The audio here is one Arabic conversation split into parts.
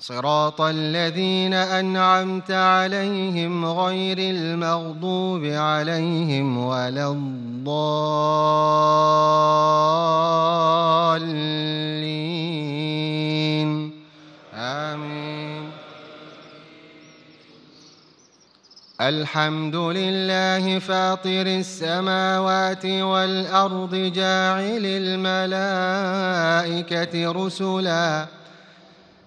صراط الذين أنعمت عليهم غير المغضوب عليهم ولا الضالين. آمين. الحمد لله فاطر السماوات والأرض جاعل الملائكة رسلاً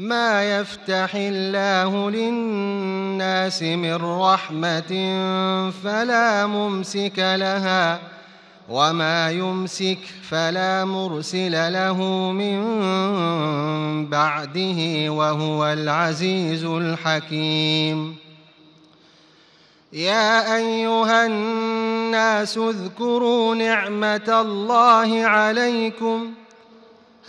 ما يفتح الله للناس من رحمة فلا ممسك لها وما يمسك فلا مرسل له من بعده وهو العزيز الحكيم. يا أيها الناس اذكروا نعمة الله عليكم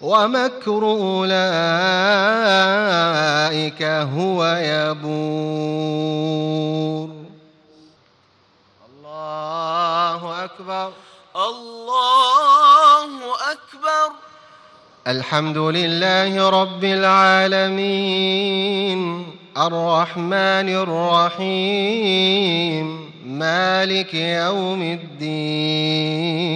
ومكر أولئك هو يبور. الله أكبر. الله أكبر. الحمد لله رب العالمين. الرحمن الرحيم. مالك يوم الدين.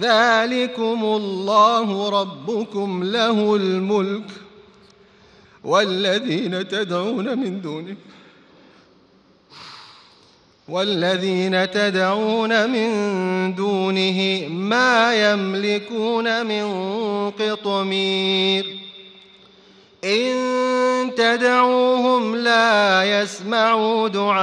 ذلكم الله ربكم له الملك والذين تدعون من دونه والذين تدعون من دونه ما يملكون من قطمير إن تدعوهم لا يسمعوا دعاءكم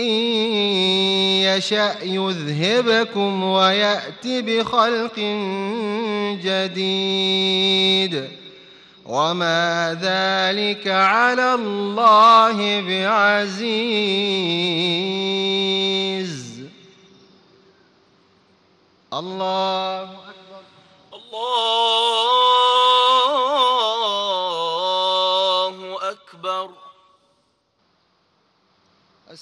إن يشأ يذهبكم ويأت بخلق جديد. وما ذلك على الله بعزيز. الله أكبر. الله